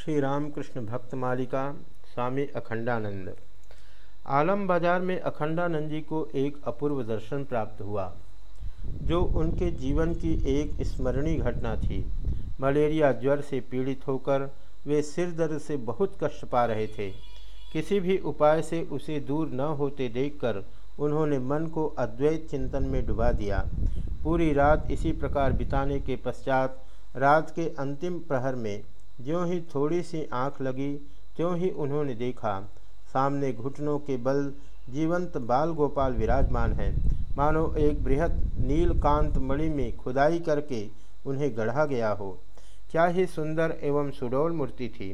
श्री रामकृष्ण भक्त मालिका स्वामी अखंडानंद। आलम बाज़ार में अखंडानंद जी को एक अपूर्व दर्शन प्राप्त हुआ, जो उनके जीवन की एक स्मरणीय घटना थी। मलेरिया ज्वर से पीड़ित होकर वे सिर दर्द से बहुत कष्ट पा रहे थे। किसी भी उपाय से उसे दूर न होते देखकर उन्होंने मन को अद्वैत चिंतन में डुबा दिया। पूरी रात इसी प्रकार बिताने के पश्चात रात के अंतिम प्रहर में ज्यों ही थोड़ी सी आँख लगी, त्यों ही उन्होंने देखा, सामने घुटनों के बल जीवंत बाल गोपाल विराजमान है। मानो एक बृहद नीलकांत मणि में खुदाई करके उन्हें गढ़ा गया हो। क्या ही सुंदर एवं सुडौल मूर्ति थी।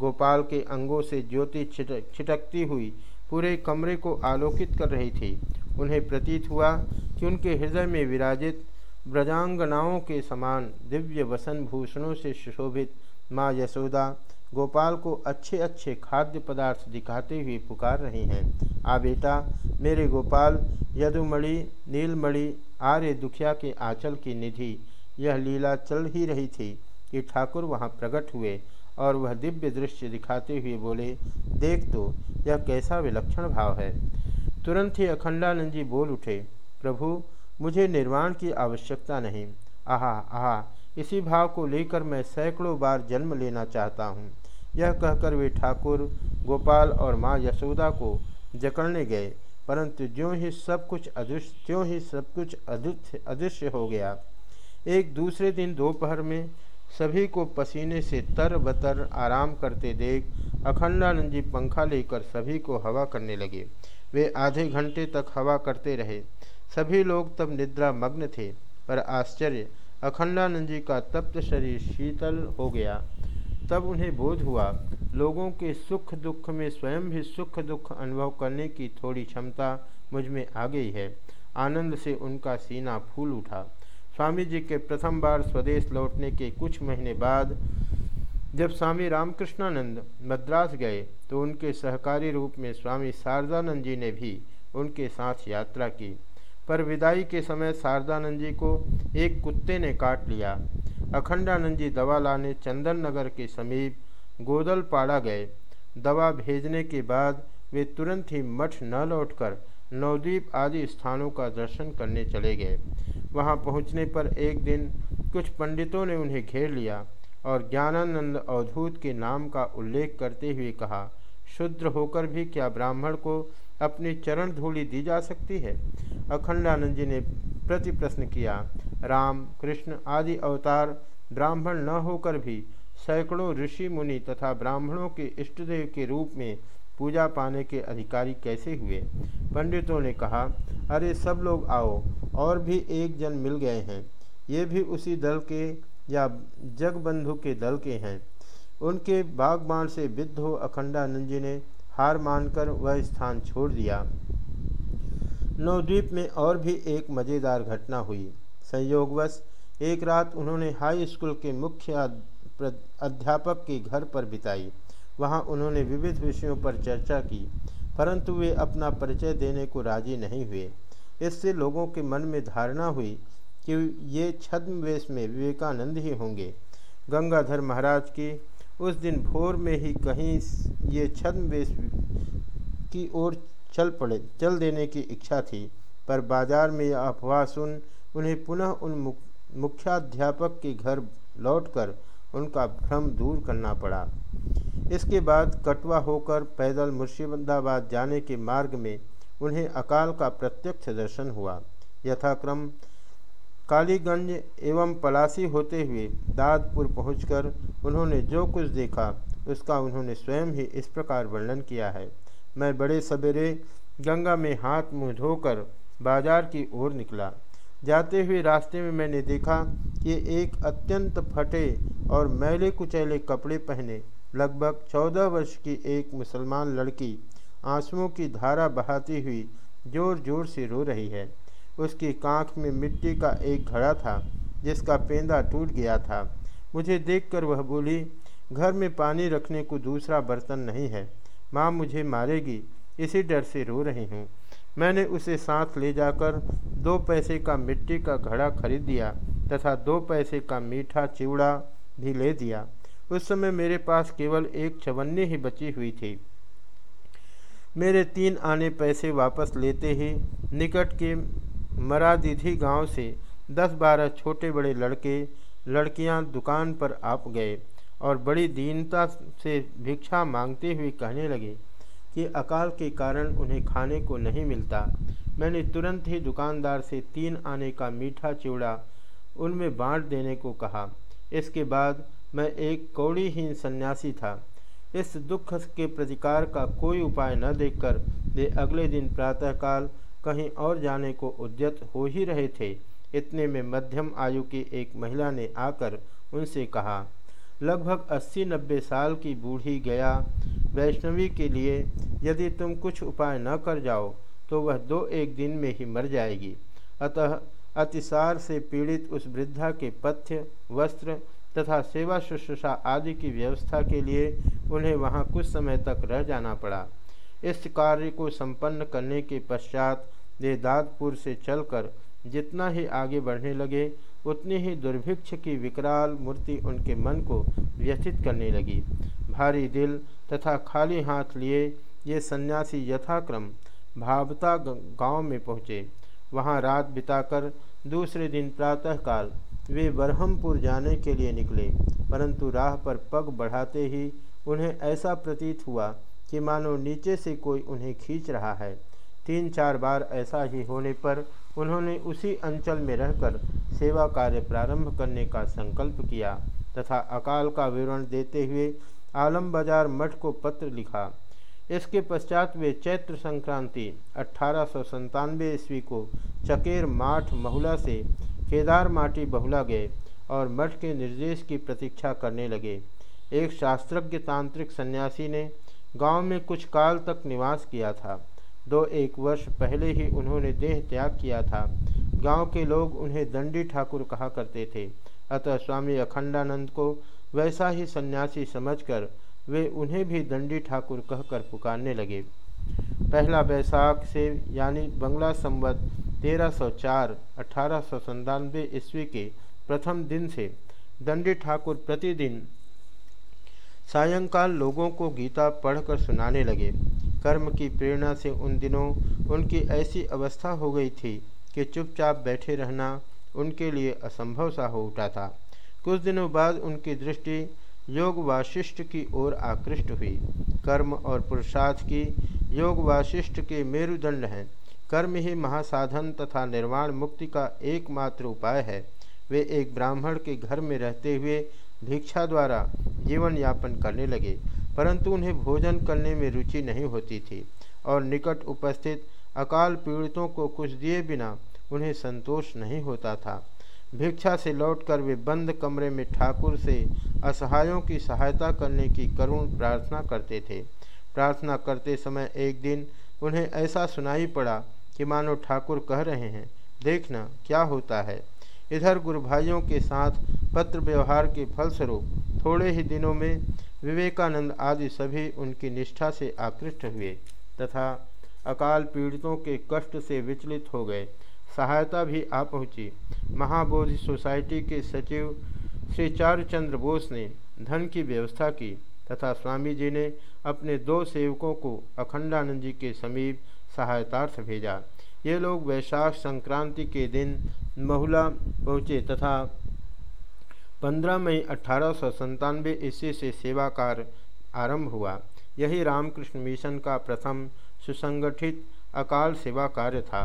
गोपाल के अंगों से ज्योति छिटक छिटकती हुई पूरे कमरे को आलोकित कर रही थी। उन्हें प्रतीत हुआ कि उनके हृदय में विराजित ब्रजांगनाओं के समान दिव्य वसन भूषणों से सुशोभित माँ यशोदा गोपाल को अच्छे अच्छे खाद्य पदार्थ दिखाते हुए पुकार रही हैं। आ बेटा, मेरे गोपाल, यदुमणि, नीलमणि, आर्य दुखिया के आंचल की निधि, यह लीला चल ही रही थी कि ठाकुर वहाँ प्रकट हुए और वह दिव्य दृश्य दिखाते हुए बोले, देख तो यह कैसा विलक्षण भाव है। तुरंत ही अखंडानंद जी बोल उठे, प्रभु, मुझे निर्वाण की आवश्यकता नहीं। आहा आहा इसी भाव को लेकर मैं सैकड़ों बार जन्म लेना चाहता हूँ। यह कहकर वे ठाकुर, गोपाल और माँ यशोदा को जकड़ने गए, परंतु ज्यों ही सब कुछ अदृश्य, त्यों ही सब कुछ अदृश्य अदृश्य हो गया। एक दूसरे दिन दोपहर में सभी को पसीने से तर बतर आराम करते देख अखंडानंद जी पंखा लेकर सभी को हवा करने लगे। वे आधे घंटे तक हवा करते रहे। सभी लोग तब निद्रा मग्न थे, पर आश्चर्य अखंडानंद जी का तप्त शरीर शीतल हो गया। तब उन्हें बोध हुआ, लोगों के सुख दुख में स्वयं भी सुख दुख अनुभव करने की थोड़ी क्षमता मुझमें आ गई है। आनंद से उनका सीना फूल उठा। स्वामी जी के प्रथम बार स्वदेश लौटने के कुछ महीने बाद, जब स्वामी रामकृष्णानंद मद्रास गए तो उनके सहकारी रूप में स्वामी शारदानंद जी ने भी उनके साथ यात्रा की। पर विदाई के समय शारदानंद जी को एक कुत्ते ने काट लिया। अखंडानंद जी दवा लाने चंदन नगर के समीप गोदलपाड़ा गए। दवा भेजने के बाद वे तुरंत ही मठ न लौटकर नवद्वीप आदि स्थानों का दर्शन करने चले गए। वहाँ पहुँचने पर एक दिन कुछ पंडितों ने उन्हें घेर लिया और ज्ञानानंद अवधूत के नाम का उल्लेख करते हुए कहा, शुद्र होकर भी क्या ब्राह्मण को अपनी चरण धूलि दी जा सकती है। अखंडानंद जी ने प्रति प्रश्न किया, राम, कृष्ण आदि अवतार ब्राह्मण न होकर भी सैकड़ों ऋषि मुनि तथा ब्राह्मणों के इष्टदेव के रूप में पूजा पाने के अधिकारी कैसे हुए? पंडितों ने कहा, अरे सब लोग आओ, और भी एक जन मिल गए हैं। ये भी उसी दल के या जगबंधु के दल के हैं। उनके बागबान से विद्ध हो अखंडानंद जी ने हार मानकर वह स्थान छोड़ दिया। नवद्वीप में और भी एक मज़ेदार घटना हुई। संयोगवश, एक रात उन्होंने हाई स्कूल के मुख्य अध्यापक के घर पर बिताई। वहाँ उन्होंने विविध विषयों पर चर्चा की, परंतु वे अपना परिचय देने को राज़ी नहीं हुए। इससे लोगों के मन में धारणा हुई कि ये छद्म वेश में विवेकानंद ही होंगे। गंगाधर महाराज की उस दिन भोर में ही कहीं ये छद्म वेश की ओर चल पड़े। चल देने की इच्छा थी, पर बाज़ार में यह अफवाह सुन उन्हें पुनः उन मुख्याध्यापक के घर लौटकर उनका भ्रम दूर करना पड़ा। इसके बाद कटवा होकर पैदल मुर्शिदाबाद जाने के मार्ग में उन्हें अकाल का प्रत्यक्ष दर्शन हुआ। यथाक्रम कालीगंज एवं पलासी होते हुए दादपुर पहुंचकर उन्होंने जो कुछ देखा, उसका उन्होंने स्वयं ही इस प्रकार वर्णन किया है। मैं बड़े सवेरे गंगा में हाथ मुँह धोकर बाज़ार की ओर निकला। जाते हुए रास्ते में मैंने देखा कि एक अत्यंत फटे और मैले कुचैले कपड़े पहने लगभग चौदह वर्ष की एक मुसलमान लड़की आंसुओं की धारा बहाती हुई ज़ोर ज़ोर से रो रही है। उसकी कांख में मिट्टी का एक घड़ा था, जिसका पेंदा टूट गया था। मुझे देखकर वह बोली, घर में पानी रखने को दूसरा बर्तन नहीं है। माँ मुझे मारेगी, इसी डर से रो रही हूँ। मैंने उसे साथ ले जाकर दो पैसे का मिट्टी का घड़ा खरीद दिया तथा दो पैसे का मीठा चिवड़ा भी ले दिया। उस समय मेरे पास केवल एक छवन्नी ही बची हुई थी। मेरे तीन आने पैसे वापस लेते ही निकट के मरादिधि गाँव से दस बारह छोटे बड़े लड़के, लड़कियाँ दुकान पर आप गए और बड़ी दीनता से भिक्षा मांगते हुए कहने लगे कि अकाल के कारण उन्हें खाने को नहीं मिलता। मैंने तुरंत ही दुकानदार से तीन आने का मीठा चिवड़ा उनमें बांट देने को कहा। इसके बाद मैं एक कौड़ीहीन सन्यासी था। इस दुख के प्रतिकार का कोई उपाय न देखकर वे दे अगले दिन प्रातःकाल कहीं और जाने को उद्यत हो ही रहे थे। इतने में मध्यम आयु की एक महिला ने आकर उनसे कहा, लगभग अस्सी नब्बे साल की बूढ़ी गया वैष्णवी के लिए यदि तुम कुछ उपाय न कर जाओ तो वह दो एक दिन में ही मर जाएगी। अतः अतिसार से पीड़ित उस वृद्धा के पथ्य, वस्त्र तथा सेवा शुश्रूषा आदि की व्यवस्था के लिए उन्हें वहाँ कुछ समय तक रह जाना पड़ा। इस कार्य को संपन्न करने के पश्चात वे दादपुर से चलकर जितना ही आगे बढ़ने लगे, उतनी ही दुर्भिक्ष की विकराल मूर्ति उनके मन को व्यथित करने लगी। भारी दिल तथा खाली हाथ लिए ये सन्यासी यथाक्रम भावता गाँव में पहुँचे। वहाँ रात बिताकर दूसरे दिन प्रातःकाल वे बरहमपुर जाने के लिए निकले, परंतु राह पर पग बढ़ाते ही उन्हें ऐसा प्रतीत हुआ कि मानो नीचे से कोई उन्हें खींच रहा है। तीन चार बार ऐसा ही होने पर उन्होंने उसी अंचल में रहकर सेवा कार्य प्रारंभ करने का संकल्प किया तथा अकाल का विवरण देते हुए आलम बाज़ार मठ को पत्र लिखा। इसके पश्चात वे चैत्र संक्रांति अठारह ईस्वी को चकेर माठ महुला से केदार माटी बहुला गए और मठ के निर्देश की प्रतीक्षा करने लगे। एक शास्त्रज्ञ तांत्रिक सन्यासी ने गाँव में कुछ काल तक निवास किया था। दो एक वर्ष पहले ही उन्होंने देह त्याग किया था। गाँव के लोग उन्हें दंडी ठाकुर कहा करते थे। अतः स्वामी अखंडानंद को वैसा ही सन्यासी समझकर वे उन्हें भी दंडी ठाकुर कहकर पुकारने लगे। पहला बैसाख से यानी बंगला संवत तेरह सौ चार, अठारह सौ संतानवे ईस्वी के प्रथम दिन से दंडी ठाकुर प्रतिदिन सायंकाल लोगों को गीता पढ़कर सुनाने लगे। कर्म की प्रेरणा से उन दिनों उनकी ऐसी अवस्था हो गई थी कि चुपचाप बैठे रहना उनके लिए असंभव सा हो उठा था। कुछ दिनों बाद उनकी दृष्टि योग वाशिष्ठ की ओर आकृष्ट हुई। कर्म और पुरुषार्थ की योग वाशिष्ठ के मेरुदंड हैं। कर्म ही महासाधन तथा निर्वाण मुक्ति का एकमात्र उपाय है। वे एक ब्राह्मण के घर में रहते हुए भिक्षा द्वारा जीवन यापन करने लगे, परंतु उन्हें भोजन करने में रुचि नहीं होती थी और निकट उपस्थित अकाल पीड़ितों को कुछ दिए बिना उन्हें संतोष नहीं होता था। भिक्षा से लौटकर वे बंद कमरे में ठाकुर से असहायों की सहायता करने की करुण प्रार्थना करते थे। प्रार्थना करते समय एक दिन उन्हें ऐसा सुनाई पड़ा कि मानो ठाकुर कह रहे हैं, देखना, क्या होता है? इधर गुरु भाइयों के साथ पत्र व्यवहार के फलस्वरूप थोड़े ही दिनों में विवेकानंद आदि सभी उनकी निष्ठा से आकृष्ट हुए तथा अकाल पीड़ितों के कष्ट से विचलित हो गए। सहायता भी आ पहुँची। महाबोधि सोसाइटी के सचिव श्री चारुचंद्र बोस ने धन की व्यवस्था की तथा स्वामी जी ने अपने दो सेवकों को अखंडानंद जी के समीप सहायतार्थ भेजा। ये लोग वैशाख संक्रांति के दिन महुला पहुँचे तथा 15 मई अठारह सौ ईस्वी से सेवा कार्य आरंभ हुआ। यही रामकृष्ण मिशन का प्रथम सुसंगठित अकाल सेवा कार्य था।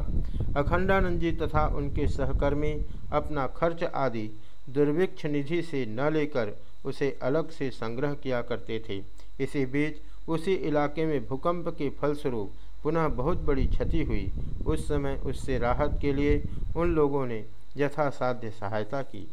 अखंडानंद जी तथा उनके सहकर्मी अपना खर्च आदि दुर्भिक्ष निधि से न लेकर उसे अलग से संग्रह किया करते थे। इसी बीच उसी इलाके में भूकंप के फलस्वरूप पुनः बहुत बड़ी क्षति हुई। उस समय उससे राहत के लिए उन लोगों ने यथासाध्य सहायता की।